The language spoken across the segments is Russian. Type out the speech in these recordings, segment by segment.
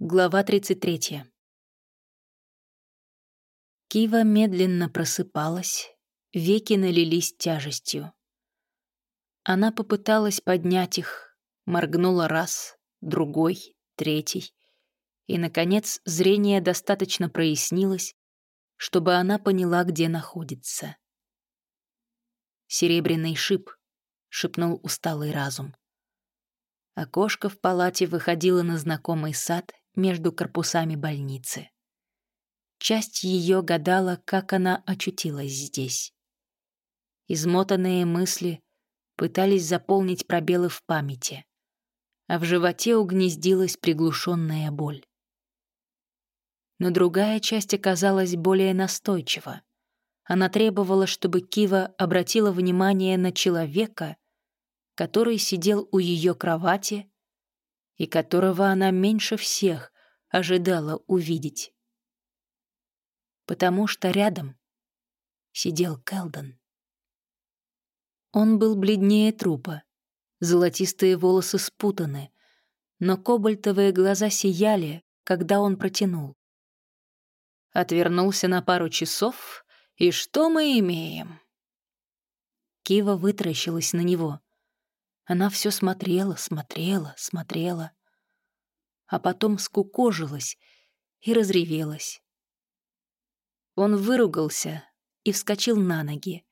Глава 33. Кива медленно просыпалась, веки налились тяжестью. Она попыталась поднять их, моргнула раз, другой, третий, и, наконец, зрение достаточно прояснилось, чтобы она поняла, где находится. «Серебряный шип», — шепнул усталый разум. Окошко в палате выходило на знакомый сад между корпусами больницы. Часть ее гадала, как она очутилась здесь. Измотанные мысли пытались заполнить пробелы в памяти, а в животе угнездилась приглушенная боль. Но другая часть оказалась более настойчива. Она требовала, чтобы Кива обратила внимание на человека, который сидел у ее кровати и которого она меньше всех ожидала увидеть. Потому что рядом сидел Келдон. Он был бледнее трупа, золотистые волосы спутаны, но кобальтовые глаза сияли, когда он протянул. Отвернулся на пару часов, и что мы имеем? Кива вытаращилась на него. Она все смотрела, смотрела, смотрела. А потом скукожилась и разревелась. Он выругался и вскочил на ноги.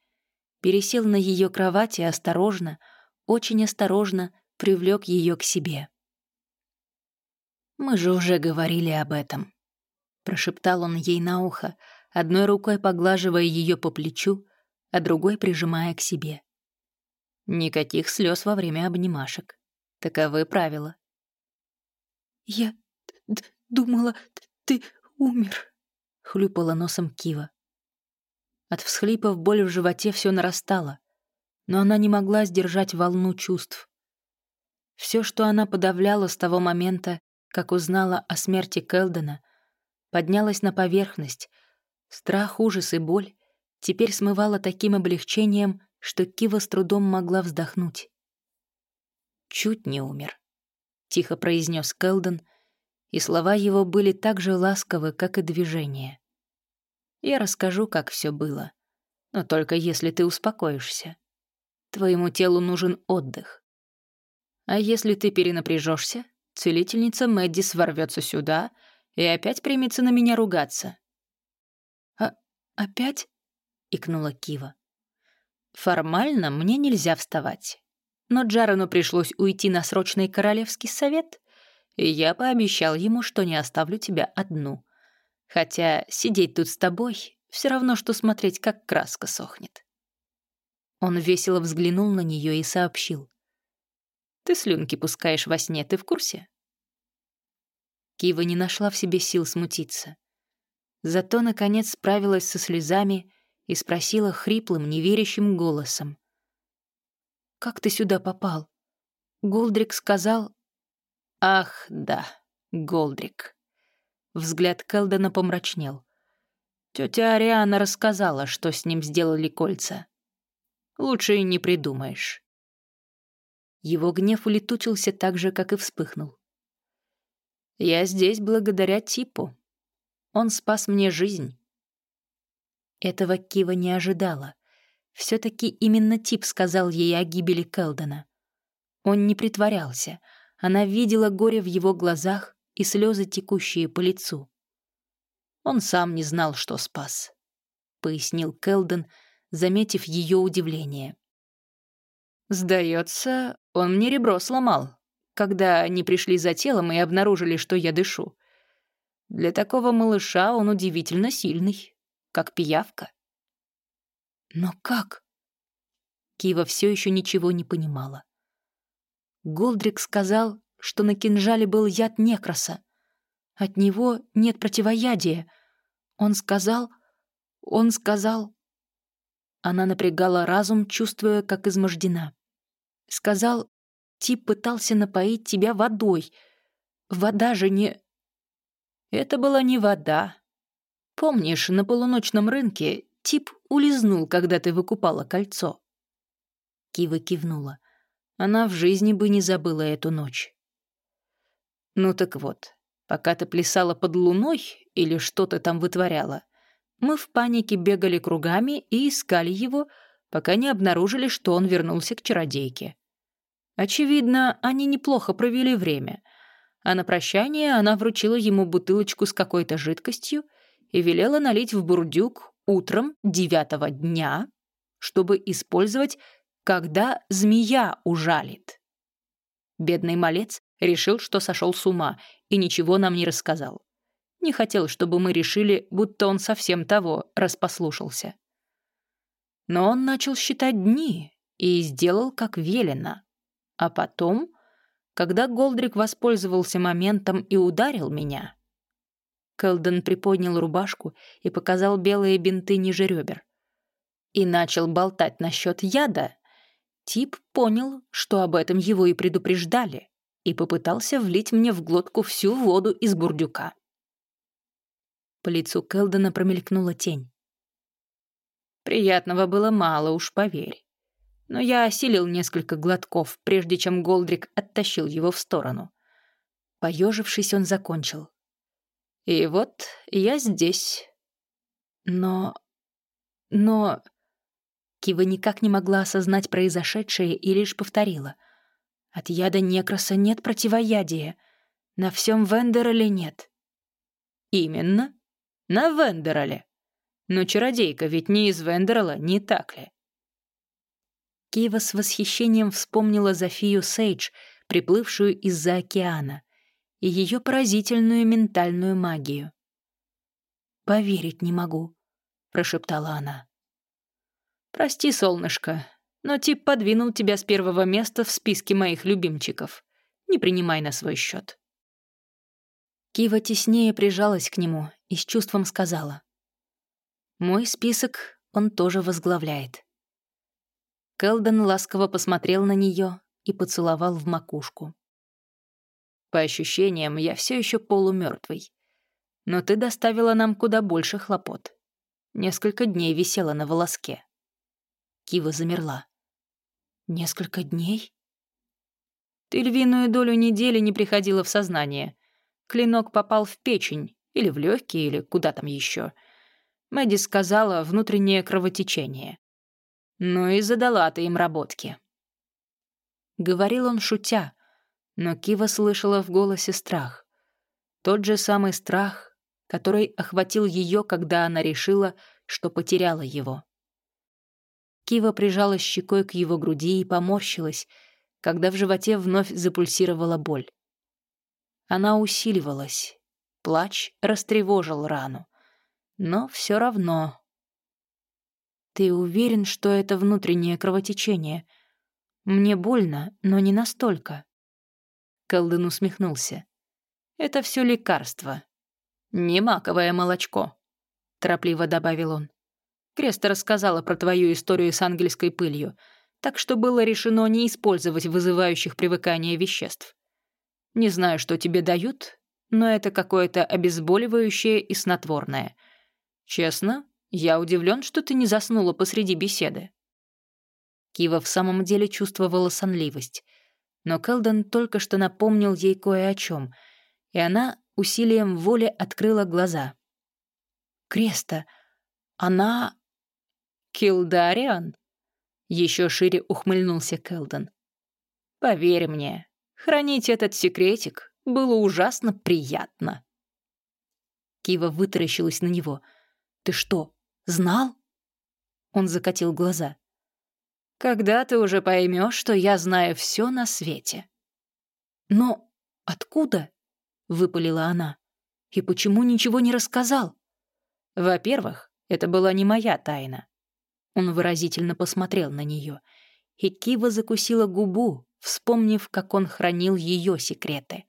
Пересел на ее кровать и осторожно, очень осторожно привлек ее к себе. «Мы же уже говорили об этом», — прошептал он ей на ухо, одной рукой поглаживая ее по плечу, а другой прижимая к себе. Никаких слез во время обнимашек. Таковы правила. «Я думала, ты умер», — хлюпала носом Кива. От всхлипов боль в животе все нарастала, но она не могла сдержать волну чувств. Все, что она подавляла с того момента, как узнала о смерти Келдена, поднялось на поверхность. Страх, ужас и боль теперь смывала таким облегчением, что Кива с трудом могла вздохнуть. «Чуть не умер», — тихо произнес Келден, и слова его были так же ласковы, как и движения. «Я расскажу, как все было, но только если ты успокоишься. Твоему телу нужен отдых. А если ты перенапряжешься, целительница Мэддис ворвется сюда и опять примется на меня ругаться». «А опять?» — икнула Кива. Формально мне нельзя вставать. Но Джарену пришлось уйти на срочный королевский совет, и я пообещал ему, что не оставлю тебя одну. Хотя сидеть тут с тобой все равно, что смотреть, как краска сохнет. Он весело взглянул на нее и сообщил. «Ты слюнки пускаешь во сне, ты в курсе?» Кива не нашла в себе сил смутиться. Зато, наконец, справилась со слезами и спросила хриплым, неверящим голосом. «Как ты сюда попал?» Голдрик сказал... «Ах, да, Голдрик». Взгляд Келдена помрачнел. Тетя Ариана рассказала, что с ним сделали кольца. Лучше и не придумаешь. Его гнев улетучился так же, как и вспыхнул. «Я здесь благодаря Типу. Он спас мне жизнь. Этого Кива не ожидала. все таки именно Тип сказал ей о гибели Келдена. Он не притворялся. Она видела горе в его глазах и слезы, текущие по лицу. Он сам не знал, что спас, — пояснил Келден, заметив ее удивление. «Сдается, он мне ребро сломал, когда они пришли за телом и обнаружили, что я дышу. Для такого малыша он удивительно сильный» как пиявка. Но как? Кива все еще ничего не понимала. Голдрик сказал, что на кинжале был яд некроса. От него нет противоядия. Он сказал... Он сказал... Она напрягала разум, чувствуя, как измождена. Сказал, Тип пытался напоить тебя водой. Вода же не... Это была не вода, Помнишь, на полуночном рынке тип улизнул, когда ты выкупала кольцо?» Кива кивнула. Она в жизни бы не забыла эту ночь. Ну так вот, Пока ты плясала под луной или что ты там вытворяла, мы в панике бегали кругами и искали его, пока не обнаружили, что он вернулся к чародейке. Очевидно, они неплохо провели время, а на прощание она вручила ему бутылочку с какой-то жидкостью и велела налить в бурдюк утром девятого дня, чтобы использовать, когда змея ужалит. Бедный малец решил, что сошел с ума, и ничего нам не рассказал. Не хотел, чтобы мы решили, будто он совсем того распослушался. Но он начал считать дни и сделал, как велено. А потом, когда Голдрик воспользовался моментом и ударил меня... Кэлден приподнял рубашку и показал белые бинты ниже ребер. И начал болтать насчет яда. Тип понял, что об этом его и предупреждали, и попытался влить мне в глотку всю воду из бурдюка. По лицу Кэлдена промелькнула тень. Приятного было мало, уж поверь но я осилил несколько глотков, прежде чем Голдрик оттащил его в сторону. Поежившись, он закончил. «И вот я здесь. Но... но...» Кива никак не могла осознать произошедшее и лишь повторила. «От яда некроса нет противоядия. На всем Вендероле нет». «Именно. На Вендероле. Но чародейка ведь не из Вендерола, не так ли?» Кива с восхищением вспомнила Зофию Сейдж, приплывшую из-за океана, и ее поразительную ментальную магию. «Поверить не могу», — прошептала она. «Прости, солнышко, но тип подвинул тебя с первого места в списке моих любимчиков. Не принимай на свой счет. Кива теснее прижалась к нему и с чувством сказала. «Мой список он тоже возглавляет». Келден ласково посмотрел на нее и поцеловал в макушку. «По ощущениям, я все еще полумертвый. Но ты доставила нам куда больше хлопот. Несколько дней висела на волоске». Кива замерла. «Несколько дней?» «Ты львиную долю недели не приходила в сознание. Клинок попал в печень, или в легкие, или куда там еще. Мэдди сказала внутреннее кровотечение. Ну и задала ты им работки. Говорил он шутя, но Кива слышала в голосе страх. Тот же самый страх, который охватил ее, когда она решила, что потеряла его. Кива прижала щекой к его груди и поморщилась, когда в животе вновь запульсировала боль. Она усиливалась. Плач растревожил рану. Но все равно «Ты уверен, что это внутреннее кровотечение? Мне больно, но не настолько». Колдын усмехнулся. «Это все лекарство. Не маковое молочко», — торопливо добавил он. «Креста рассказала про твою историю с ангельской пылью, так что было решено не использовать вызывающих привыкание веществ. Не знаю, что тебе дают, но это какое-то обезболивающее и снотворное. Честно, я удивлен, что ты не заснула посреди беседы». Кива в самом деле чувствовала сонливость, но Келден только что напомнил ей кое о чем, и она усилием воли открыла глаза. «Креста, она...» «Килдариан?» — еще шире ухмыльнулся Келден. «Поверь мне, хранить этот секретик было ужасно приятно». Кива вытаращилась на него. «Ты что, Знал?» Он закатил глаза. «Когда ты уже поймешь, что я знаю все на свете?» «Но откуда?» — выпалила она. «И почему ничего не рассказал?» «Во-первых, это была не моя тайна». Он выразительно посмотрел на нее, и Кива закусила губу, вспомнив, как он хранил ее секреты.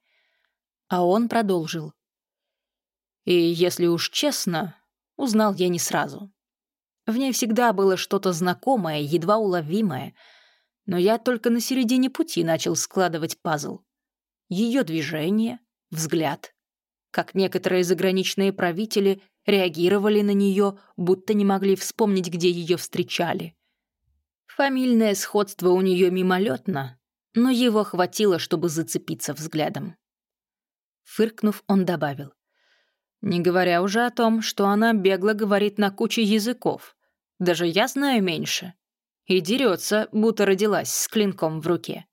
А он продолжил. «И если уж честно, узнал я не сразу. В ней всегда было что-то знакомое, едва уловимое, но я только на середине пути начал складывать пазл. Ее движение, взгляд, как некоторые заграничные правители реагировали на нее, будто не могли вспомнить, где ее встречали. Фамильное сходство у нее мимолетно, но его хватило, чтобы зацепиться взглядом. Фыркнув, он добавил. «Не говоря уже о том, что она бегло говорит на куче языков. Даже я знаю меньше. И дерется, будто родилась с клинком в руке».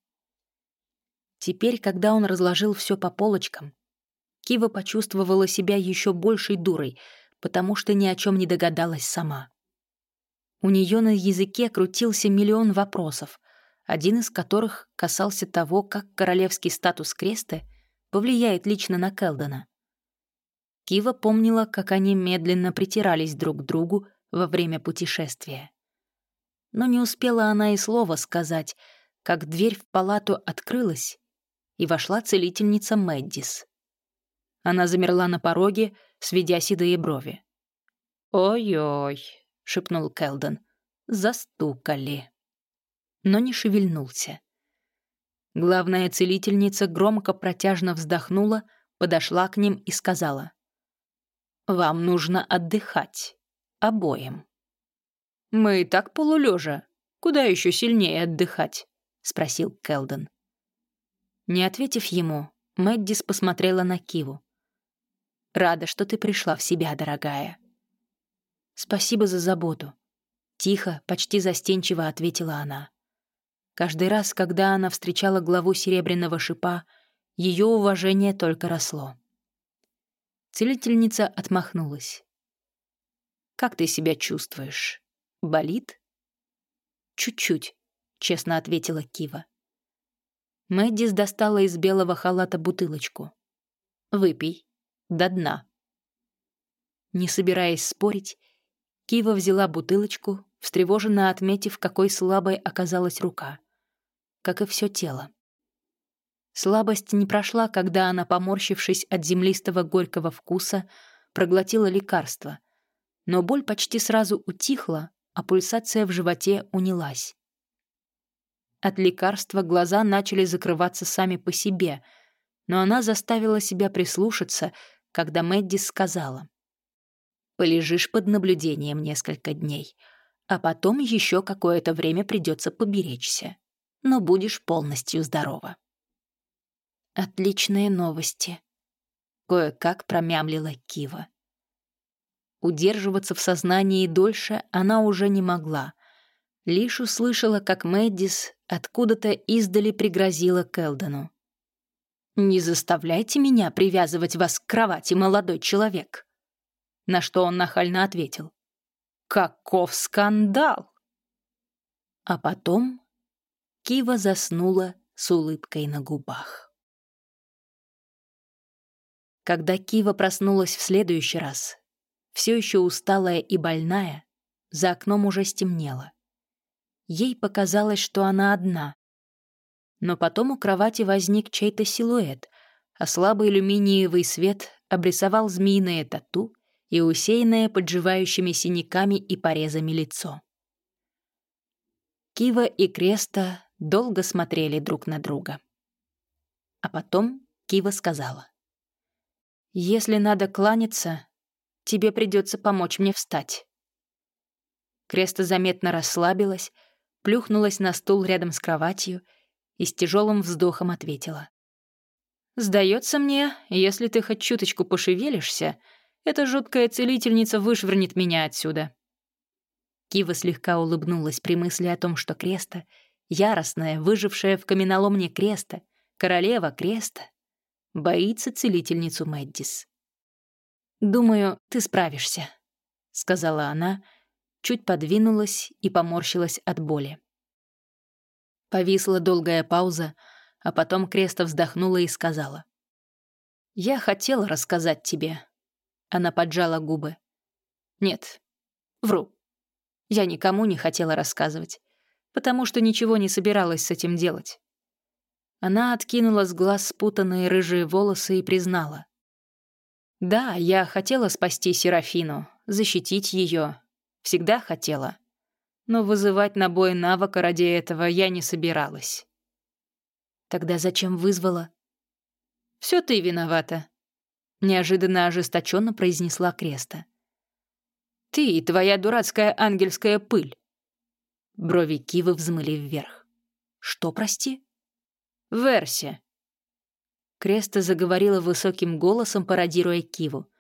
Теперь, когда он разложил все по полочкам, Кива почувствовала себя еще большей дурой, потому что ни о чем не догадалась сама. У нее на языке крутился миллион вопросов, один из которых касался того, как королевский статус креста повлияет лично на Келдона. Кива помнила, как они медленно притирались друг к другу во время путешествия. Но не успела она и слова сказать, как дверь в палату открылась, и вошла целительница Мэддис. Она замерла на пороге, сведя седые брови. «Ой-ой», — шепнул Келден, — «застукали». Но не шевельнулся. Главная целительница громко протяжно вздохнула, подошла к ним и сказала. «Вам нужно отдыхать. Обоим». «Мы и так полулежа. Куда еще сильнее отдыхать?» — спросил Келден. Не ответив ему, Мэддис посмотрела на Киву. «Рада, что ты пришла в себя, дорогая». «Спасибо за заботу», — тихо, почти застенчиво ответила она. Каждый раз, когда она встречала главу Серебряного шипа, ее уважение только росло. Целительница отмахнулась. «Как ты себя чувствуешь? Болит?» «Чуть-чуть», — честно ответила Кива. Мэддис достала из белого халата бутылочку. «Выпей. До дна». Не собираясь спорить, Кива взяла бутылочку, встревоженно отметив, какой слабой оказалась рука. Как и все тело. Слабость не прошла, когда она, поморщившись от землистого горького вкуса, проглотила лекарство. Но боль почти сразу утихла, а пульсация в животе унялась. От лекарства глаза начали закрываться сами по себе, но она заставила себя прислушаться, когда Мэдди сказала. «Полежишь под наблюдением несколько дней, а потом еще какое-то время придется поберечься, но будешь полностью здорова». «Отличные новости», — кое-как промямлила Кива. Удерживаться в сознании дольше она уже не могла — Лишь услышала, как Мэддис откуда-то издали пригрозила Келдону. «Не заставляйте меня привязывать вас к кровати, молодой человек!» На что он нахально ответил. «Каков скандал!» А потом Кива заснула с улыбкой на губах. Когда Кива проснулась в следующий раз, все еще усталая и больная, за окном уже стемнело. Ей показалось, что она одна. Но потом у кровати возник чей-то силуэт, а слабый алюминиевый свет обрисовал змеиное тату и усеянное подживающими синяками и порезами лицо. Кива и Креста долго смотрели друг на друга. А потом Кива сказала. «Если надо кланяться, тебе придется помочь мне встать». Креста заметно расслабилась, плюхнулась на стул рядом с кроватью и с тяжелым вздохом ответила. «Сдается мне, если ты хоть чуточку пошевелишься, эта жуткая целительница вышвырнет меня отсюда». Кива слегка улыбнулась при мысли о том, что Креста, яростная, выжившая в каменоломне Креста, королева Креста, боится целительницу Мэддис. «Думаю, ты справишься», — сказала она, чуть подвинулась и поморщилась от боли. Повисла долгая пауза, а потом Креста вздохнула и сказала. «Я хотела рассказать тебе». Она поджала губы. «Нет, вру. Я никому не хотела рассказывать, потому что ничего не собиралась с этим делать». Она откинула с глаз спутанные рыжие волосы и признала. «Да, я хотела спасти Серафину, защитить ее, Всегда хотела. Но вызывать на бой навыка ради этого я не собиралась. Тогда зачем вызвала? Все ты виновата. Неожиданно ожесточенно произнесла Креста. Ты и твоя дурацкая ангельская пыль. Брови Кивы взмыли вверх. Что, прости? Верси. Креста заговорила высоким голосом, пародируя Киву.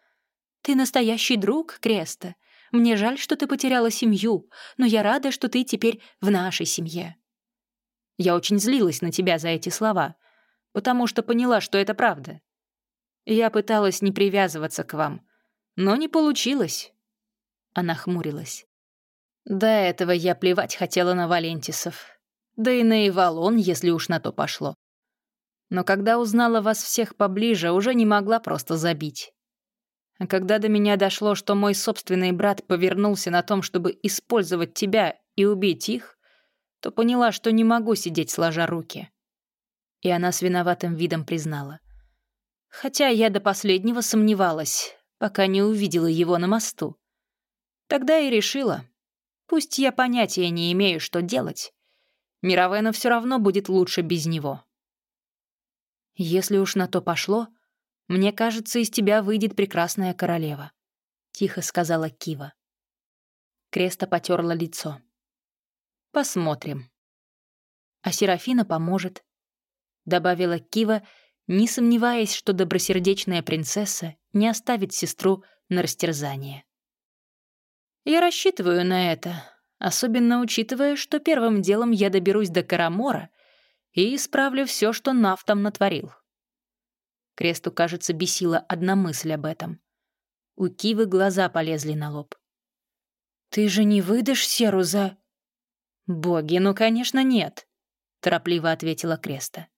«Ты настоящий друг, Креста. Мне жаль, что ты потеряла семью, но я рада, что ты теперь в нашей семье». Я очень злилась на тебя за эти слова, потому что поняла, что это правда. Я пыталась не привязываться к вам, но не получилось. Она хмурилась. До этого я плевать хотела на Валентисов. Да и на Ивалон, если уж на то пошло. Но когда узнала вас всех поближе, уже не могла просто забить. А когда до меня дошло, что мой собственный брат повернулся на том, чтобы использовать тебя и убить их, то поняла, что не могу сидеть сложа руки. И она с виноватым видом признала. Хотя я до последнего сомневалась, пока не увидела его на мосту. Тогда и решила, пусть я понятия не имею, что делать, Мировена все равно будет лучше без него. Если уж на то пошло, мне кажется, из тебя выйдет прекрасная королева, тихо сказала Кива. Креста потерла лицо. Посмотрим. А Серафина поможет, добавила Кива, не сомневаясь, что добросердечная принцесса не оставит сестру на растерзание. Я рассчитываю на это, особенно учитывая, что первым делом я доберусь до Карамора и исправлю все, что Нав там натворил. Кресту, кажется, бесила одна мысль об этом. У Кивы глаза полезли на лоб. «Ты же не выдашь Серу за...» «Боги, ну, конечно, нет», — торопливо ответила Креста.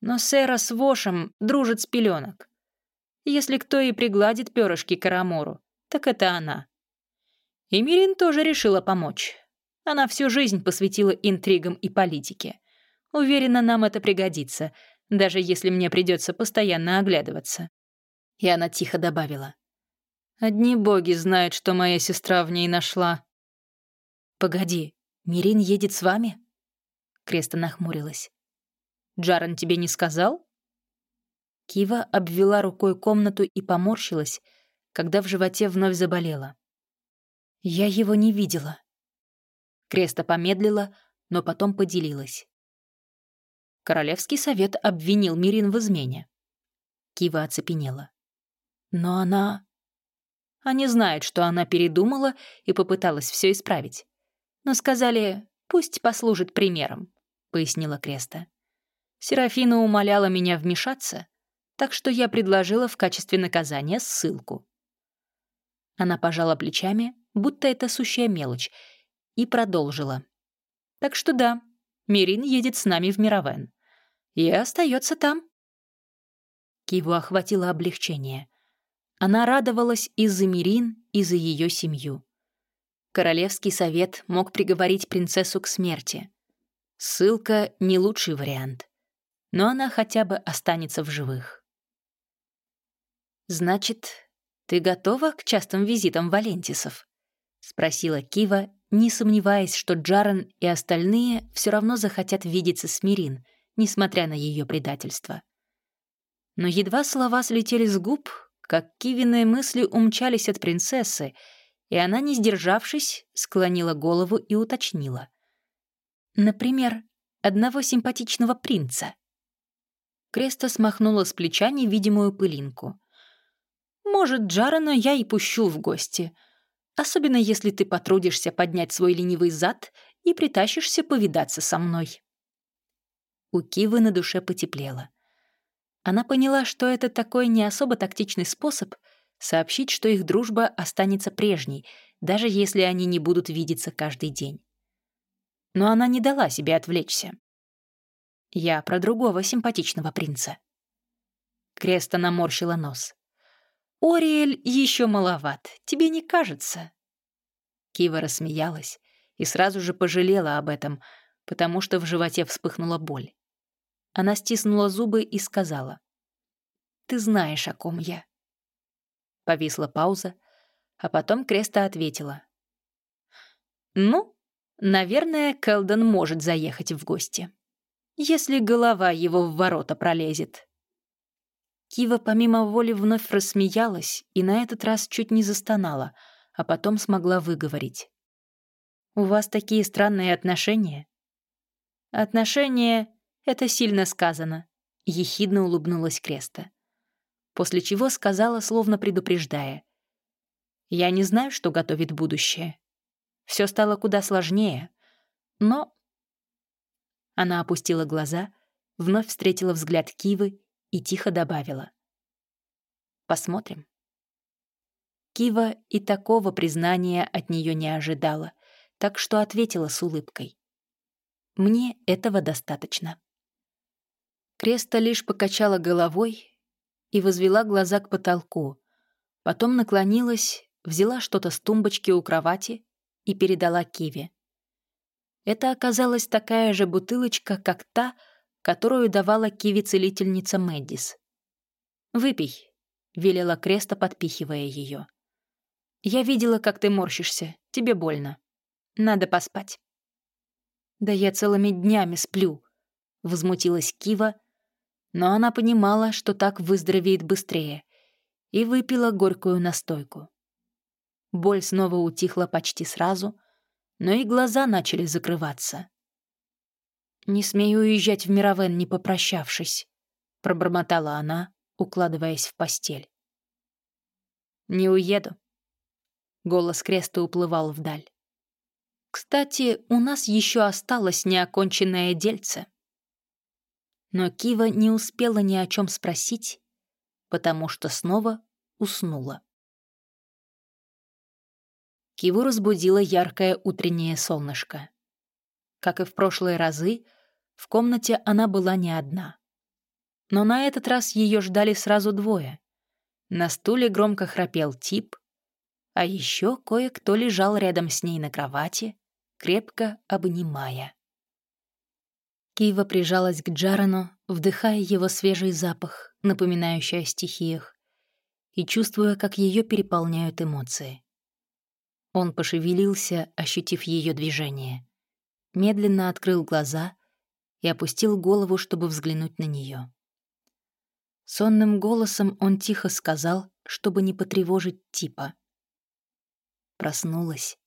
«Но Сера с Вошем дружит с пеленок. Если кто и пригладит перышки Карамору, так это она. И Мирин тоже решила помочь. Она всю жизнь посвятила интригам и политике. Уверена, нам это пригодится, даже если мне придется постоянно оглядываться. И она тихо добавила. «Одни боги знают, что моя сестра в ней нашла». «Погоди, Мирин едет с вами?» Креста нахмурилась. «Джаран тебе не сказал?» Кива обвела рукой комнату и поморщилась, когда в животе вновь заболела. Я его не видела. Креста помедлила, но потом поделилась. Королевский совет обвинил Мирин в измене. Кива оцепенела. Но она... Они знают, что она передумала и попыталась все исправить. Но сказали, пусть послужит примером, пояснила Креста. Серафина умоляла меня вмешаться, так что я предложила в качестве наказания ссылку. Она пожала плечами, будто это сущая мелочь, и продолжила. «Так что да, Мирин едет с нами в Мировен. И остается там». Киву охватило облегчение. Она радовалась и за Мирин, и за ее семью. Королевский совет мог приговорить принцессу к смерти. Ссылка — не лучший вариант. Но она хотя бы останется в живых. «Значит, ты готова к частым визитам Валентисов?» — спросила Кива, не сомневаясь, что Джарен и остальные все равно захотят видеться с Мирин, несмотря на ее предательство. Но едва слова слетели с губ, как Кивиные мысли умчались от принцессы, и она, не сдержавшись, склонила голову и уточнила. «Например, одного симпатичного принца». Креста смахнула с плеча невидимую пылинку. «Может, Джарена я и пущу в гости», особенно если ты потрудишься поднять свой ленивый зад и притащишься повидаться со мной». У Кивы на душе потеплело. Она поняла, что это такой не особо тактичный способ сообщить, что их дружба останется прежней, даже если они не будут видеться каждый день. Но она не дала себе отвлечься. «Я про другого симпатичного принца». Креста наморщила нос. «Ориэль еще маловат, тебе не кажется?» Кива рассмеялась и сразу же пожалела об этом, потому что в животе вспыхнула боль. Она стиснула зубы и сказала. «Ты знаешь, о ком я». Повисла пауза, а потом Креста ответила. «Ну, наверное, Келден может заехать в гости, если голова его в ворота пролезет». Кива помимо воли вновь рассмеялась и на этот раз чуть не застонала, а потом смогла выговорить. «У вас такие странные отношения?» «Отношения — это сильно сказано», — ехидно улыбнулась Креста. После чего сказала, словно предупреждая. «Я не знаю, что готовит будущее. Все стало куда сложнее. Но...» Она опустила глаза, вновь встретила взгляд Кивы и тихо добавила. «Посмотрим». Кива и такого признания от нее не ожидала, так что ответила с улыбкой. «Мне этого достаточно». Креста лишь покачала головой и возвела глаза к потолку, потом наклонилась, взяла что-то с тумбочки у кровати и передала Киве. Это оказалась такая же бутылочка, как та, которую давала Киве целительница Мэддис. «Выпей», — велела Креста, подпихивая ее. «Я видела, как ты морщишься. Тебе больно. Надо поспать». «Да я целыми днями сплю», — возмутилась Кива, но она понимала, что так выздоровеет быстрее, и выпила горькую настойку. Боль снова утихла почти сразу, но и глаза начали закрываться. «Не смею уезжать в Мировен, не попрощавшись», — пробормотала она, укладываясь в постель. «Не уеду». Голос Креста уплывал вдаль. «Кстати, у нас еще осталось неоконченное дельце». Но Кива не успела ни о чем спросить, потому что снова уснула. Киву разбудило яркое утреннее солнышко. Как и в прошлые разы, в комнате она была не одна. Но на этот раз ее ждали сразу двое. На стуле громко храпел тип, а еще кое-кто лежал рядом с ней на кровати, крепко обнимая. Кива прижалась к Джарану, вдыхая его свежий запах, напоминающий о стихиях, и чувствуя, как ее переполняют эмоции. Он пошевелился, ощутив ее движение. Медленно открыл глаза и опустил голову, чтобы взглянуть на нее. Сонным голосом он тихо сказал, чтобы не потревожить типа. Проснулась.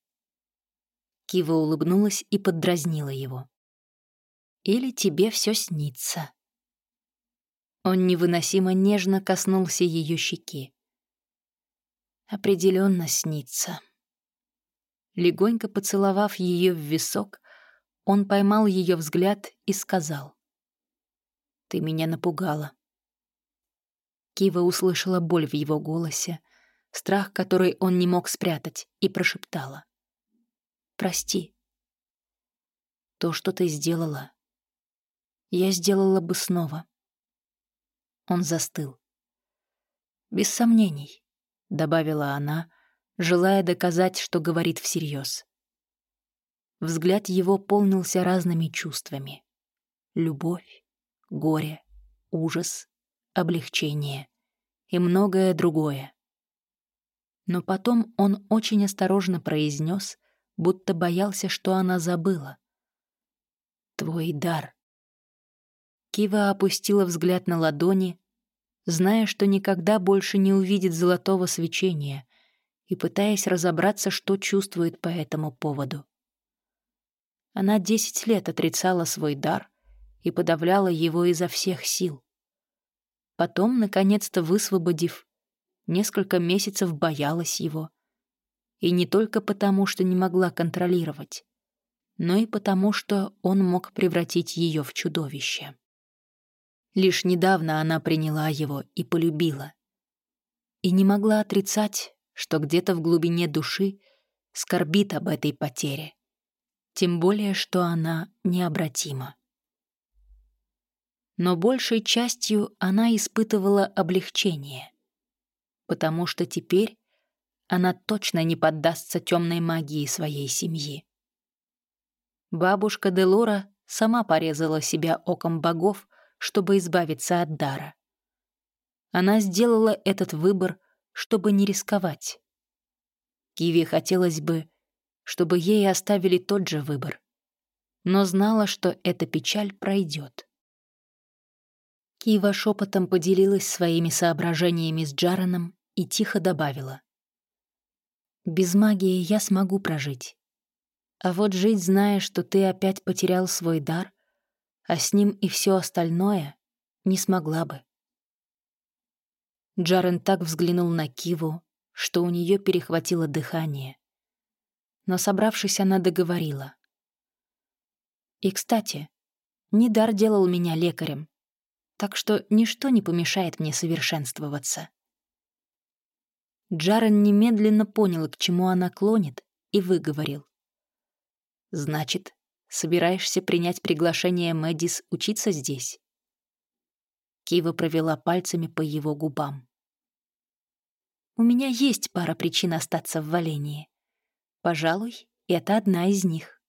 Кива улыбнулась и поддразнила его. Или тебе все снится. Он невыносимо нежно коснулся ее щеки. Определенно снится. Легонько поцеловав ее в висок, он поймал ее взгляд и сказал. «Ты меня напугала». Кива услышала боль в его голосе, страх, который он не мог спрятать, и прошептала. «Прости. То, что ты сделала, я сделала бы снова. Он застыл. «Без сомнений», — добавила она, желая доказать, что говорит всерьез. Взгляд его полнился разными чувствами. Любовь, горе, ужас, облегчение и многое другое. Но потом он очень осторожно произнес, будто боялся, что она забыла. «Твой дар». Кива опустила взгляд на ладони, зная, что никогда больше не увидит золотого свечения, и пытаясь разобраться, что чувствует по этому поводу. Она десять лет отрицала свой дар и подавляла его изо всех сил. Потом, наконец-то высвободив, несколько месяцев боялась его. И не только потому, что не могла контролировать, но и потому, что он мог превратить ее в чудовище. Лишь недавно она приняла его и полюбила. И не могла отрицать, что где-то в глубине души скорбит об этой потере. Тем более, что она необратима. Но большей частью она испытывала облегчение, потому что теперь она точно не поддастся темной магии своей семьи. Бабушка Делора сама порезала себя оком богов, чтобы избавиться от дара. Она сделала этот выбор, чтобы не рисковать. Киви хотелось бы, чтобы ей оставили тот же выбор, но знала, что эта печаль пройдет. Кива шепотом поделилась своими соображениями с Джараном и тихо добавила. «Без магии я смогу прожить. А вот жить, зная, что ты опять потерял свой дар, а с ним и все остальное, не смогла бы. Джарен так взглянул на Киву, что у нее перехватило дыхание. Но, собравшись, она договорила. «И, кстати, Недар делал меня лекарем, так что ничто не помешает мне совершенствоваться». Джарен немедленно понял, к чему она клонит, и выговорил. «Значит, собираешься принять приглашение Мэдис учиться здесь?» Кива провела пальцами по его губам. «У меня есть пара причин остаться в Валении. Пожалуй, это одна из них».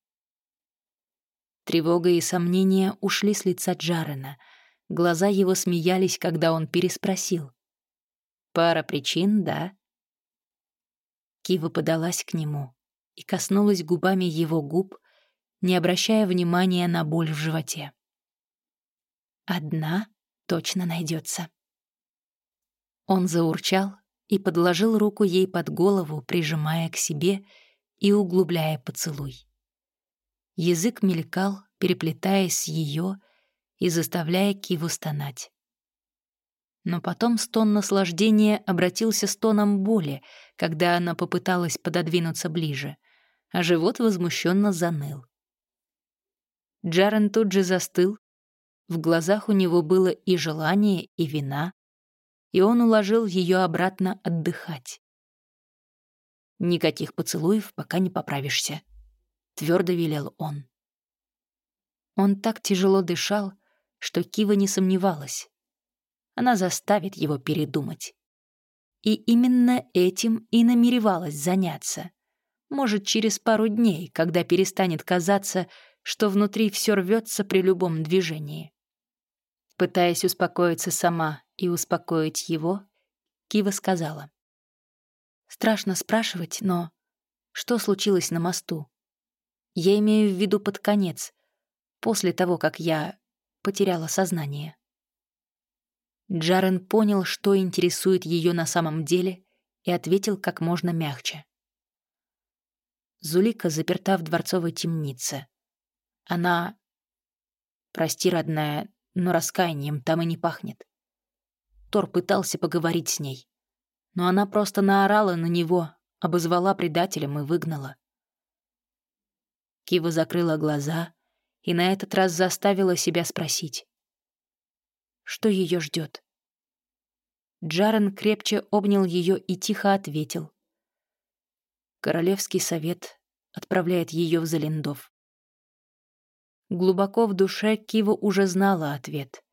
Тревога и сомнения ушли с лица Джарена. Глаза его смеялись, когда он переспросил. «Пара причин, да?» Кива подалась к нему и коснулась губами его губ, не обращая внимания на боль в животе. «Одна точно найдется. Он заурчал и подложил руку ей под голову, прижимая к себе и углубляя поцелуй. Язык мелькал, переплетаясь с ее и заставляя Киву стонать. Но потом стон наслаждения обратился стоном боли, когда она попыталась пододвинуться ближе, а живот возмущенно заныл. Джарен тут же застыл, в глазах у него было и желание, и вина, и он уложил ее обратно отдыхать. «Никаких поцелуев, пока не поправишься», — твердо велел он. Он так тяжело дышал, что Кива не сомневалась. Она заставит его передумать. И именно этим и намеревалась заняться. Может, через пару дней, когда перестанет казаться, что внутри все рвется при любом движении. Пытаясь успокоиться сама и успокоить его, Кива сказала. «Страшно спрашивать, но что случилось на мосту? Я имею в виду под конец, после того, как я потеряла сознание». Джарен понял, что интересует ее на самом деле, и ответил как можно мягче. Зулика заперта в дворцовой темнице. Она... Прости, родная, но раскаянием там и не пахнет. Тор пытался поговорить с ней, но она просто наорала на него, обозвала предателем и выгнала. Кива закрыла глаза и на этот раз заставила себя спросить. Что ее ждет? Джарен крепче обнял ее и тихо ответил. Королевский совет отправляет ее в Залиндов. Глубоко в душе Кива уже знала ответ,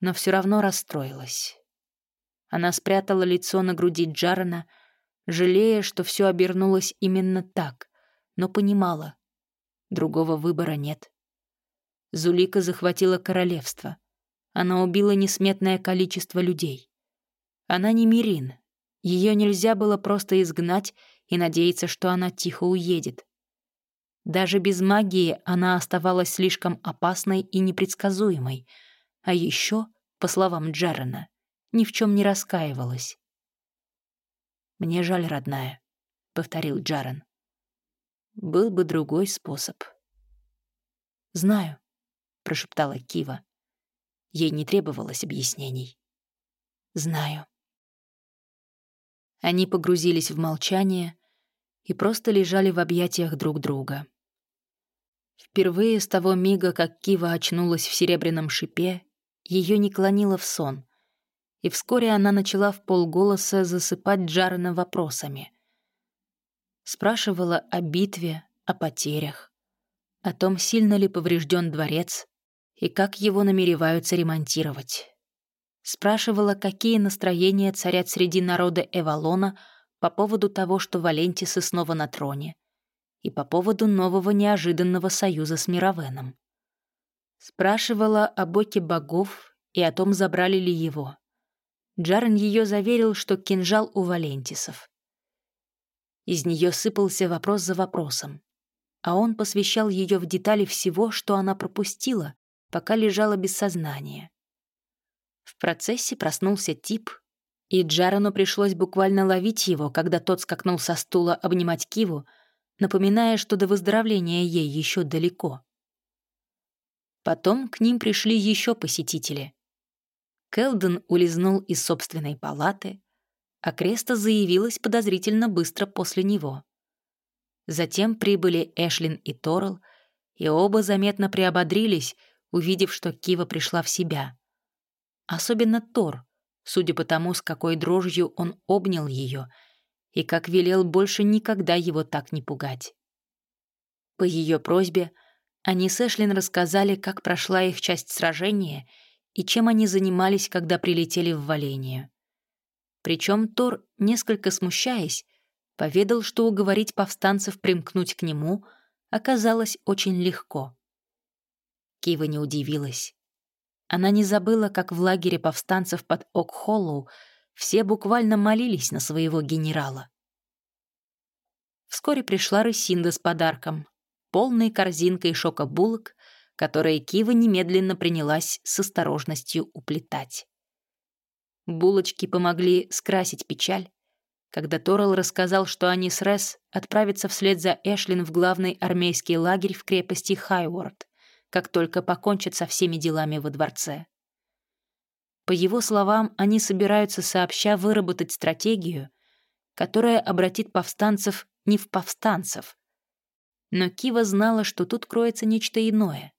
но все равно расстроилась. Она спрятала лицо на груди Джарена, жалея, что все обернулось именно так, но понимала, другого выбора нет. Зулика захватила королевство. Она убила несметное количество людей. Она не Мирин. Ее нельзя было просто изгнать и надеяться, что она тихо уедет. Даже без магии она оставалась слишком опасной и непредсказуемой, а еще, по словам Джарена, ни в чем не раскаивалась. «Мне жаль, родная», — повторил Джарен. «Был бы другой способ». «Знаю», — прошептала Кива. Ей не требовалось объяснений. «Знаю». Они погрузились в молчание, и просто лежали в объятиях друг друга. Впервые с того мига, как Кива очнулась в серебряном шипе, ее не клонило в сон, и вскоре она начала в полголоса засыпать Джарена вопросами. Спрашивала о битве, о потерях, о том, сильно ли поврежден дворец и как его намереваются ремонтировать. Спрашивала, какие настроения царят среди народа Эвалона — по поводу того, что Валентисы снова на троне, и по поводу нового неожиданного союза с Мировеном. Спрашивала о боке богов и о том, забрали ли его. Джарен ее заверил, что кинжал у Валентисов. Из нее сыпался вопрос за вопросом, а он посвящал ее в детали всего, что она пропустила, пока лежала без сознания. В процессе проснулся тип, и Джарану пришлось буквально ловить его, когда тот скакнул со стула обнимать Киву, напоминая, что до выздоровления ей еще далеко. Потом к ним пришли еще посетители. Келден улизнул из собственной палаты, а Креста заявилась подозрительно быстро после него. Затем прибыли Эшлин и Торл, и оба заметно приободрились, увидев, что Кива пришла в себя. Особенно Тор, судя по тому, с какой дрожью он обнял ее и как велел больше никогда его так не пугать. По ее просьбе они с Эшлин рассказали, как прошла их часть сражения и чем они занимались, когда прилетели в Валению. Причем Тор, несколько смущаясь, поведал, что уговорить повстанцев примкнуть к нему оказалось очень легко. Кива не удивилась. Она не забыла, как в лагере повстанцев под Окхоллоу все буквально молились на своего генерала. Вскоре пришла Рысинда с подарком, полной корзинкой шокобулок, которые Кива немедленно принялась с осторожностью уплетать. Булочки помогли скрасить печаль, когда Торрелл рассказал, что они с Рес отправятся вслед за Эшлин в главный армейский лагерь в крепости Хайворд, как только покончат со всеми делами во дворце. По его словам, они собираются сообща выработать стратегию, которая обратит повстанцев не в повстанцев. Но Кива знала, что тут кроется нечто иное.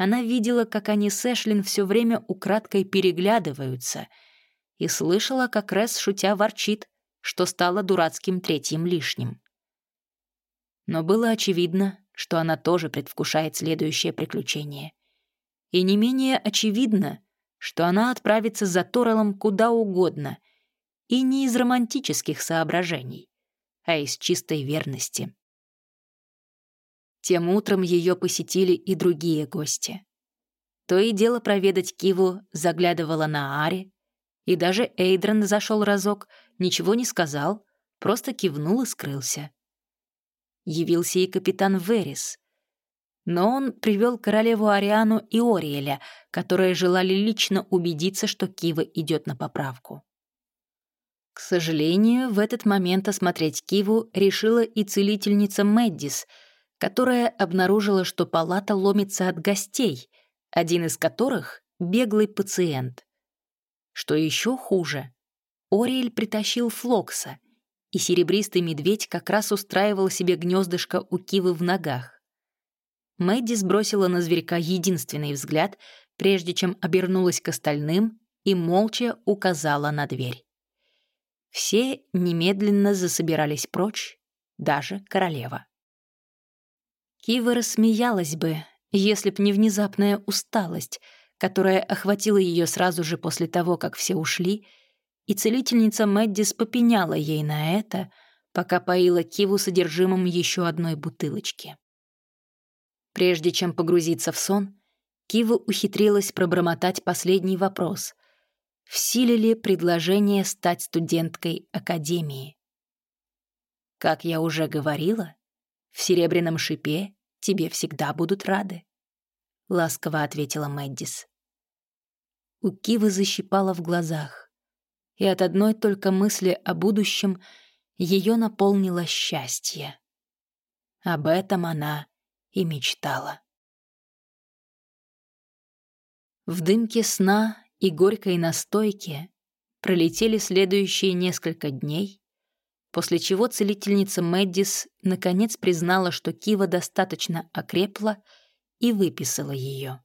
Она видела, как они с Эшлин все время украдкой переглядываются — и слышала, как Рес, шутя, ворчит, что стало дурацким третьим лишним. Но было очевидно, что она тоже предвкушает следующее приключение. И не менее очевидно, что она отправится за Торелом куда угодно, и не из романтических соображений, а из чистой верности. Тем утром ее посетили и другие гости. То и дело проведать Киву заглядывала на Ари, и даже Эйдрен зашел разок, ничего не сказал, просто кивнул и скрылся. Явился и капитан Верис. Но он привел королеву Ариану и Ориэля, которые желали лично убедиться, что Кива идет на поправку. К сожалению, в этот момент осмотреть Киву решила и целительница Мэддис, которая обнаружила, что палата ломится от гостей, один из которых — беглый пациент. Что еще хуже, Ориэль притащил Флокса, и серебристый медведь как раз устраивал себе гнездышко у Кивы в ногах. Мэдди сбросила на зверька единственный взгляд, прежде чем обернулась к остальным и молча указала на дверь. Все немедленно засобирались прочь, даже королева. Кива рассмеялась бы, если б не внезапная усталость — которая охватила ее сразу же после того, как все ушли, и целительница Мэддис попеняла ей на это, пока поила Киву содержимым еще одной бутылочки. Прежде чем погрузиться в сон, Кива ухитрилась пробормотать последний вопрос. В силе ли предложение стать студенткой Академии? Как я уже говорила, в серебряном шипе тебе всегда будут рады. — ласково ответила Мэддис. У Кивы защипала в глазах, и от одной только мысли о будущем ее наполнило счастье. Об этом она и мечтала. В дымке сна и горькой настойке пролетели следующие несколько дней, после чего целительница Мэддис наконец признала, что Кива достаточно окрепла и выписала ее.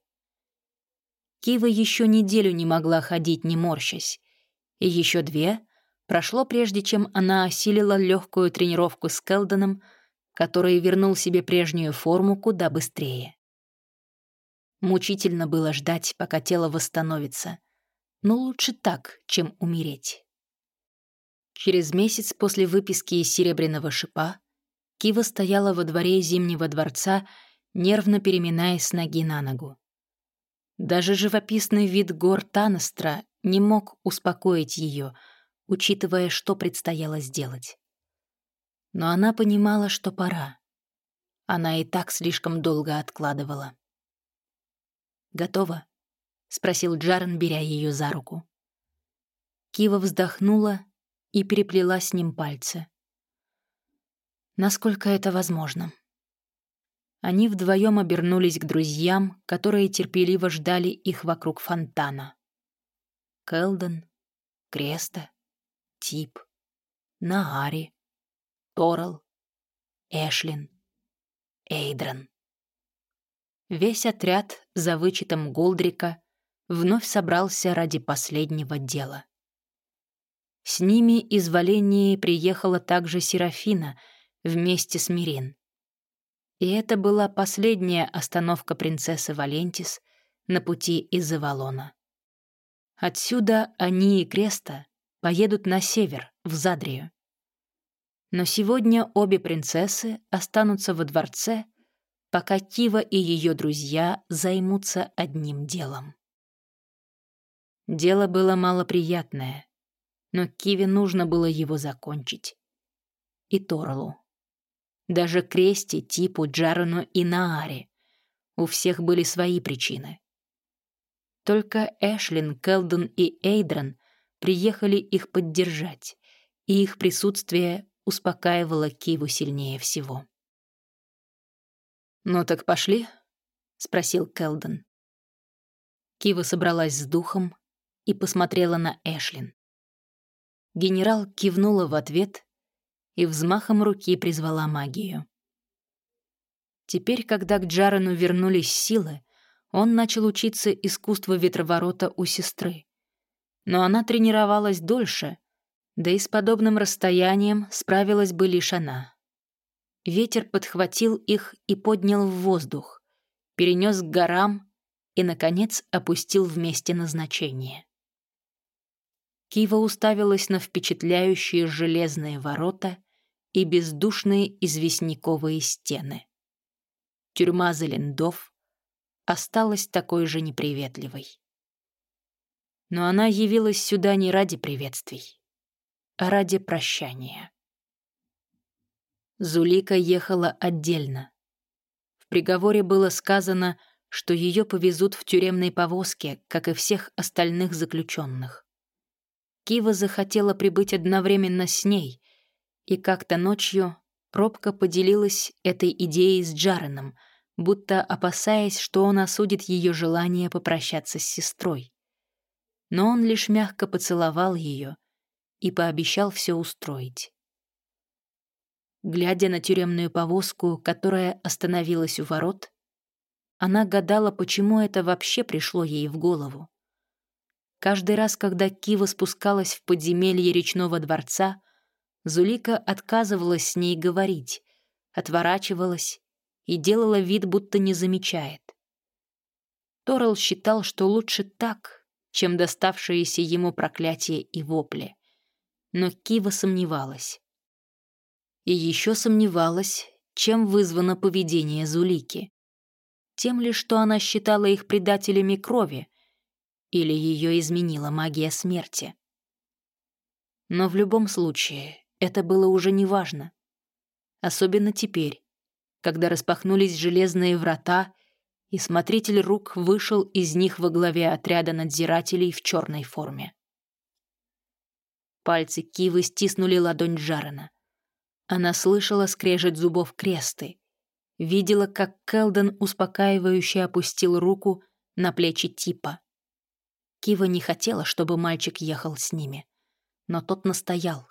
Кива еще неделю не могла ходить, не морщась. И еще две прошло, прежде чем она осилила легкую тренировку с Келденом, который вернул себе прежнюю форму куда быстрее. Мучительно было ждать, пока тело восстановится, но лучше так, чем умереть. Через месяц после выписки из Серебряного шипа Кива стояла во дворе Зимнего дворца, нервно переминаясь с ноги на ногу. Даже живописный вид гор Танастра не мог успокоить ее, учитывая, что предстояло сделать. Но она понимала, что пора. Она и так слишком долго откладывала. «Готово?» — спросил Джарен, беря ее за руку. Кива вздохнула и переплела с ним пальцы. «Насколько это возможно?» Они вдвоем обернулись к друзьям, которые терпеливо ждали их вокруг фонтана. Келден, Креста, Тип, Наари, Торал, Эшлин, Эйдран. Весь отряд, за вычетом Голдрика, вновь собрался ради последнего дела. С ними из Валении приехала также Серафина вместе с Мирин. И это была последняя остановка принцессы Валентис на пути из Авалона. Отсюда они и Креста поедут на север, в Задрию. Но сегодня обе принцессы останутся во дворце, пока Кива и ее друзья займутся одним делом. Дело было малоприятное, но Киве нужно было его закончить. И Торлу. Даже Крести, Типу, Джарану и Нааре. У всех были свои причины. Только Эшлин, Келден и Эйдран приехали их поддержать, и их присутствие успокаивало Киву сильнее всего. «Ну так пошли?» — спросил Келден. Кива собралась с духом и посмотрела на Эшлин. Генерал кивнула в ответ и взмахом руки призвала магию. Теперь, когда к Джарану вернулись силы, он начал учиться искусству ветроворота у сестры. Но она тренировалась дольше, да и с подобным расстоянием справилась бы лишь она. Ветер подхватил их и поднял в воздух, перенес к горам и, наконец, опустил в месте назначения. Кива уставилась на впечатляющие железные ворота и бездушные известняковые стены. Тюрьма Залендов осталась такой же неприветливой. Но она явилась сюда не ради приветствий, а ради прощания. Зулика ехала отдельно. В приговоре было сказано, что ее повезут в тюремной повозке, как и всех остальных заключенных. Кива захотела прибыть одновременно с ней, и как-то ночью робко поделилась этой идеей с Джареном, будто опасаясь, что он осудит ее желание попрощаться с сестрой. Но он лишь мягко поцеловал ее и пообещал все устроить. Глядя на тюремную повозку, которая остановилась у ворот, она гадала, почему это вообще пришло ей в голову. Каждый раз, когда Кива спускалась в подземелье речного дворца, Зулика отказывалась с ней говорить, отворачивалась и делала вид, будто не замечает. Торрелл считал, что лучше так, чем доставшиеся ему проклятия и вопли. Но Кива сомневалась. И еще сомневалась, чем вызвано поведение Зулики. Тем ли, что она считала их предателями крови, или ее изменила магия смерти. Но в любом случае, это было уже неважно. Особенно теперь, когда распахнулись железные врата, и смотритель рук вышел из них во главе отряда надзирателей в черной форме. Пальцы Кивы стиснули ладонь Джарена. Она слышала скрежет зубов кресты, видела, как Келден успокаивающе опустил руку на плечи Типа. Кива не хотела, чтобы мальчик ехал с ними, но тот настоял.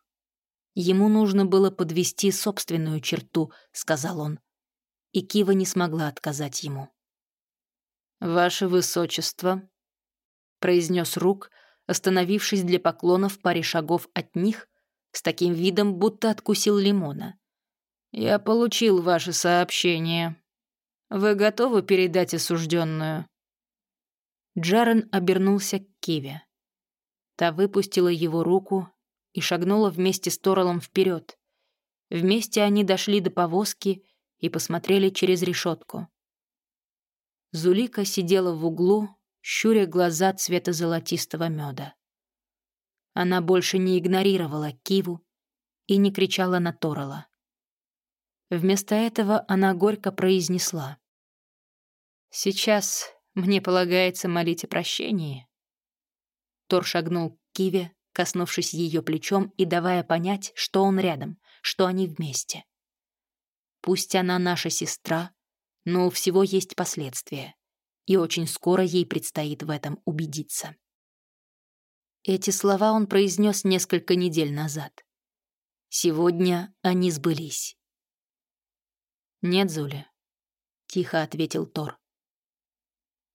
Ему нужно было подвести собственную черту, сказал он, и Кива не смогла отказать ему. «Ваше Высочество», — произнес Рук, остановившись для поклона в паре шагов от них, с таким видом, будто откусил лимона. «Я получил ваше сообщение. Вы готовы передать осужденную?» Джарен обернулся к Киве. Та выпустила его руку и шагнула вместе с Торолом вперед. Вместе они дошли до повозки и посмотрели через решетку. Зулика сидела в углу, щуря глаза цвета золотистого меда. Она больше не игнорировала Киву и не кричала на Торола. Вместо этого она горько произнесла. «Сейчас мне полагается молить о прощении». Тор шагнул к Киве, коснувшись ее плечом и давая понять, что он рядом, что они вместе. Пусть она наша сестра, но у всего есть последствия, и очень скоро ей предстоит в этом убедиться. Эти слова он произнес несколько недель назад. Сегодня они сбылись. «Нет, Зуля», — тихо ответил Тор.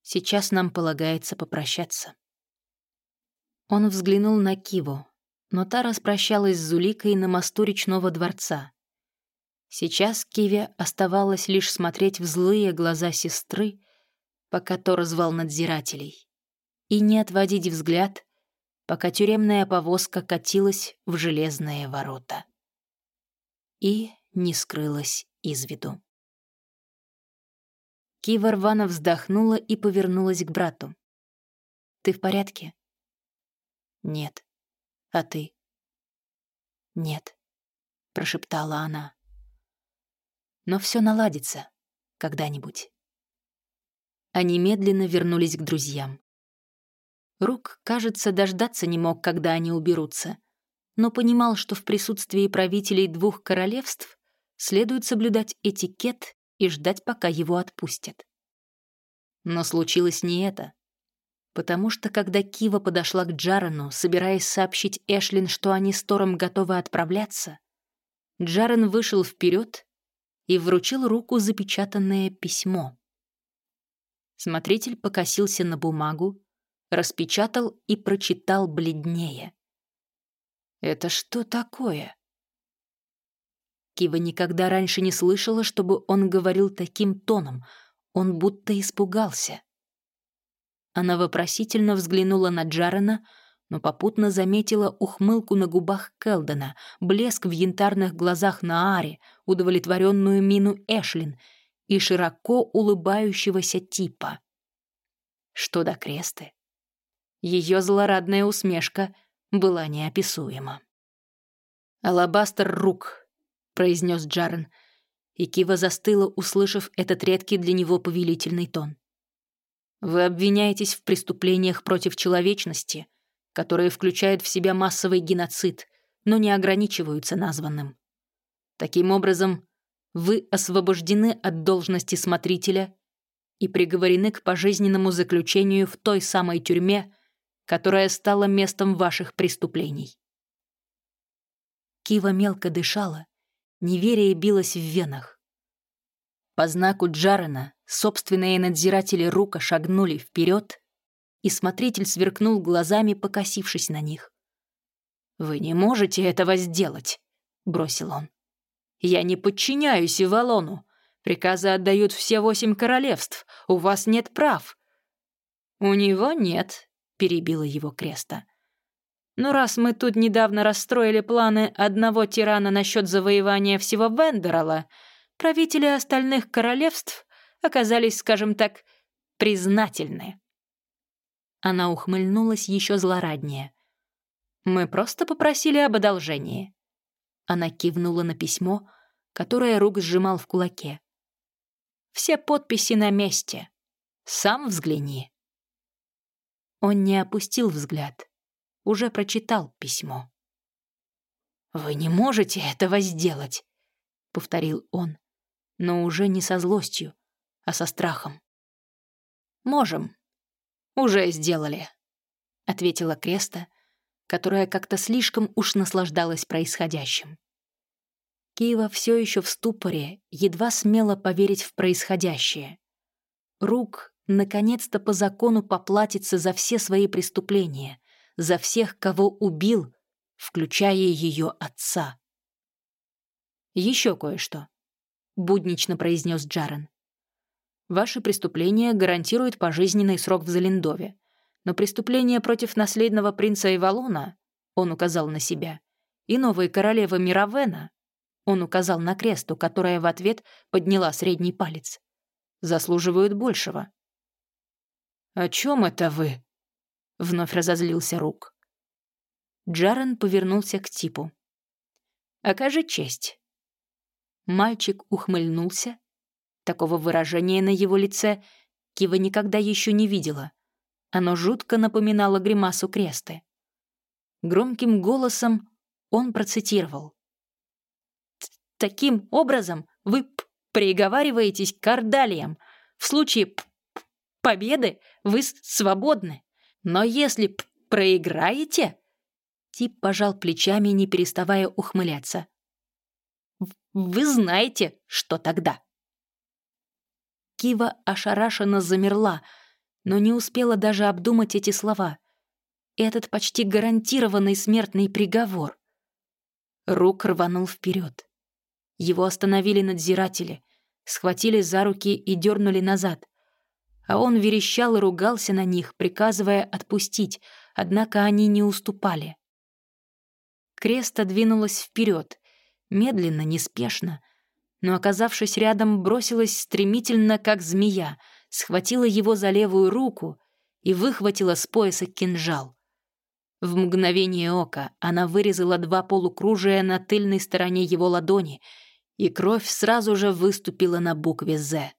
«Сейчас нам полагается попрощаться». Он взглянул на Киву, но та распрощалась с Зуликой на мосту речного дворца. Сейчас Киве оставалось лишь смотреть в злые глаза сестры, пока Тор звал надзирателей, и не отводить взгляд, пока тюремная повозка катилась в железные ворота. И не скрылась из виду. Кива рвано вздохнула и повернулась к брату. «Ты в порядке?» «Нет. А ты?» «Нет», — прошептала она. «Но все наладится когда-нибудь». Они медленно вернулись к друзьям. Рук, кажется, дождаться не мог, когда они уберутся, но понимал, что в присутствии правителей двух королевств следует соблюдать этикет и ждать, пока его отпустят. Но случилось не это. Потому что, когда Кива подошла к Джарену, собираясь сообщить Эшлин, что они с Тором готовы отправляться, Джарен вышел вперед и вручил руку запечатанное письмо. Смотритель покосился на бумагу, распечатал и прочитал бледнее. «Это что такое?» Кива никогда раньше не слышала, чтобы он говорил таким тоном. Он будто испугался. Она вопросительно взглянула на Джарена, но попутно заметила ухмылку на губах Келдена, блеск в янтарных глазах Наари, удовлетворенную мину Эшлин и широко улыбающегося типа. Что до кресты? Ее злорадная усмешка была неописуема. «Алабастер рук», — произнес Джарен, и Кива застыла, услышав этот редкий для него повелительный тон. «Вы обвиняетесь в преступлениях против человечности, которые включают в себя массовый геноцид, но не ограничиваются названным. Таким образом, вы освобождены от должности смотрителя и приговорены к пожизненному заключению в той самой тюрьме, которая стала местом ваших преступлений. Кива мелко дышала, неверие билось в венах. По знаку Джарена собственные надзиратели Рука шагнули вперед, и смотритель сверкнул глазами, покосившись на них. «Вы не можете этого сделать», — бросил он. «Я не подчиняюсь Ивалону. Приказы отдают все восемь королевств. У вас нет прав». «У него нет», перебила его Креста. «Ну, раз мы тут недавно расстроили планы одного тирана насчет завоевания всего Вендерала, правители остальных королевств оказались, скажем так, признательны». Она ухмыльнулась еще злораднее. «Мы просто попросили об одолжении». Она кивнула на письмо, которое Рук сжимал в кулаке. «Все подписи на месте. Сам взгляни». Он не опустил взгляд. Уже прочитал письмо. «Вы не можете этого сделать», — повторил он, но уже не со злостью, а со страхом. «Можем. Уже сделали», — ответила Креста, которая как-то слишком уж наслаждалась происходящим. Киева все еще в ступоре, едва смела поверить в происходящее. Рук наконец-то по закону поплатится за все свои преступления, за всех, кого убил, включая ее отца. «Еще кое-что», — буднично произнес Джарен. «Ваши преступления гарантируют пожизненный срок в Залендове, но преступления против наследного принца Ивалона, он указал на себя, и новой королевы Мировена, он указал на кресту, которая в ответ подняла средний палец, заслуживают большего. «О чем это вы?» — вновь разозлился Рук. Джарен повернулся к типу. «Окажи честь». Мальчик ухмыльнулся. Такого выражения на его лице Кива никогда еще не видела. Оно жутко напоминало гримасу кресты. Громким голосом он процитировал. «Таким образом вы приговариваетесь к ордалиям. В случае победы вы свободны. Но если проиграете?» Тип пожал плечами, не переставая ухмыляться. «Вы знаете, что тогда?» Кива ошарашенно замерла, но не успела даже обдумать эти слова. Этот почти гарантированный смертный приговор. Рук рванул вперед. Его остановили надзиратели, схватили за руки и дернули назад. А он верещал и ругался на них, приказывая отпустить, однако они не уступали. Креста двинулась вперед, медленно, неспешно, но, оказавшись рядом, бросилась стремительно, как змея, схватила его за левую руку и выхватила с пояса кинжал. В мгновение ока она вырезала два полукружия на тыльной стороне его ладони, и кровь сразу же выступила на букве «З».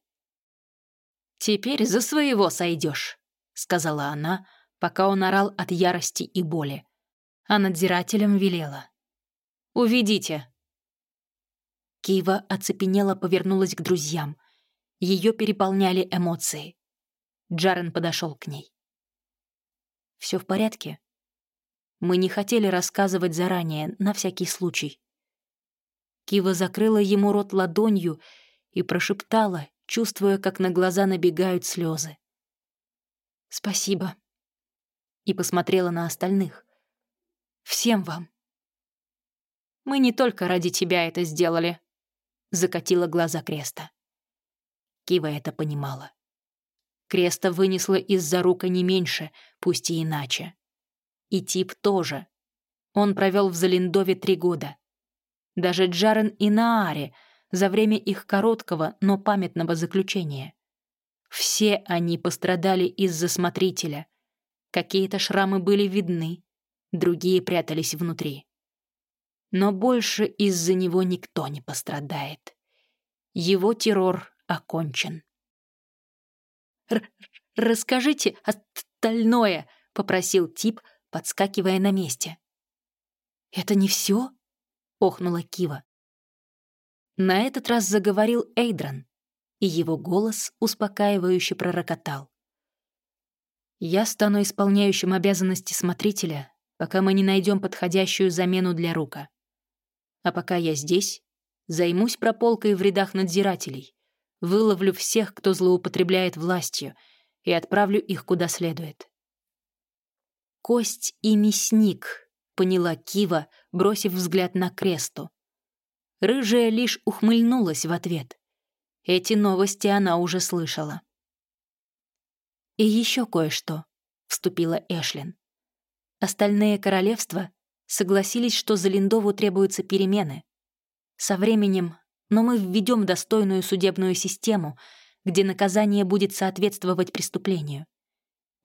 «Теперь за своего сойдешь», — сказала она, пока он орал от ярости и боли. А надзирателям велела. «Уведите». Кива оцепенела повернулась к друзьям. Ее переполняли эмоции. Джарен подошел к ней. «Все в порядке?» Мы не хотели рассказывать заранее, на всякий случай. Кива закрыла ему рот ладонью и прошептала, чувствуя, как на глаза набегают слезы. «Спасибо». И посмотрела на остальных. «Всем вам». «Мы не только ради тебя это сделали», — закатила глаза Креста. Кива это понимала. Креста вынесла из-за рука не меньше, пусть и иначе. И Тип тоже. Он провел в Залиндове три года. Даже Джарен и Нааре за время их короткого, но памятного заключения. Все они пострадали из-за смотрителя. Какие-то шрамы были видны, другие прятались внутри. Но больше из-за него никто не пострадает. Его террор окончен. «Расскажите остальное», — попросил Тип, подскакивая на месте. «Это не все? охнула Кива. На этот раз заговорил Эйдран, и его голос успокаивающе пророкотал. «Я стану исполняющим обязанности смотрителя, пока мы не найдем подходящую замену для Рука. А пока я здесь, займусь прополкой в рядах надзирателей, выловлю всех, кто злоупотребляет властью, и отправлю их куда следует. «Кость и мясник», — поняла Кива, бросив взгляд на кресту. Рыжая лишь ухмыльнулась в ответ. Эти новости она уже слышала. «И еще кое-что», — вступила Эшлин. Остальные королевства согласились, что за Линдову требуются перемены. Со временем, но мы введем достойную судебную систему, где наказание будет соответствовать преступлению.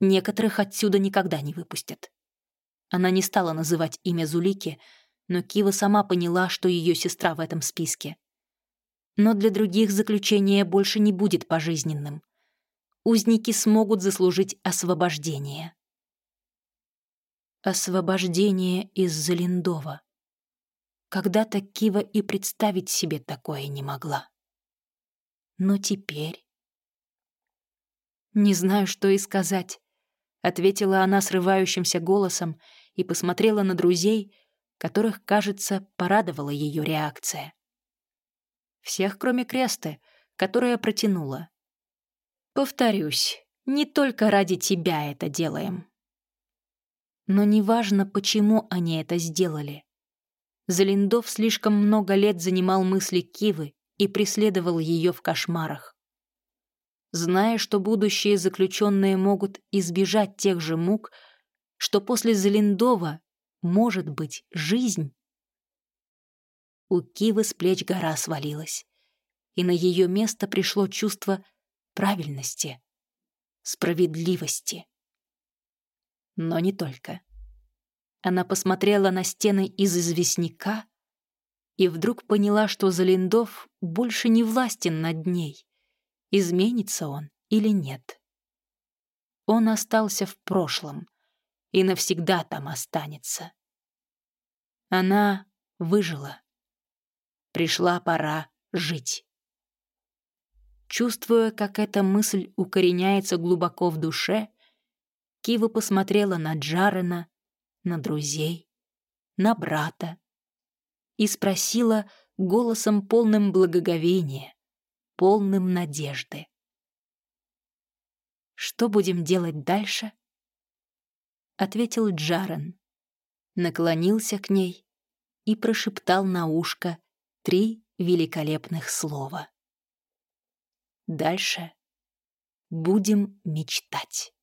Некоторых отсюда никогда не выпустят. Она не стала называть имя Зулики, но Кива сама поняла, что ее сестра в этом списке. Но для других заключение больше не будет пожизненным. Узники смогут заслужить освобождение. Освобождение из Залиндова. Когда-то Кива и представить себе такое не могла. Но теперь... Не знаю, что и сказать ответила она срывающимся голосом и посмотрела на друзей, которых, кажется, порадовала ее реакция. Всех, кроме Кресты, которая протянула. «Повторюсь, не только ради тебя это делаем». Но неважно, почему они это сделали. Залиндов слишком много лет занимал мысли Кивы и преследовал ее в кошмарах зная, что будущие заключенные могут избежать тех же мук, что после Залиндова может быть жизнь. У Кивы с плеч гора свалилась, и на ее место пришло чувство правильности, справедливости. Но не только. Она посмотрела на стены из известняка и вдруг поняла, что Залиндов больше не властен над ней изменится он или нет. Он остался в прошлом и навсегда там останется. Она выжила. Пришла пора жить. Чувствуя, как эта мысль укореняется глубоко в душе, Кива посмотрела на Джарена, на друзей, на брата и спросила голосом полным благоговения, полным надежды. «Что будем делать дальше?» Ответил Джарен, наклонился к ней и прошептал на ушко три великолепных слова. Дальше будем мечтать.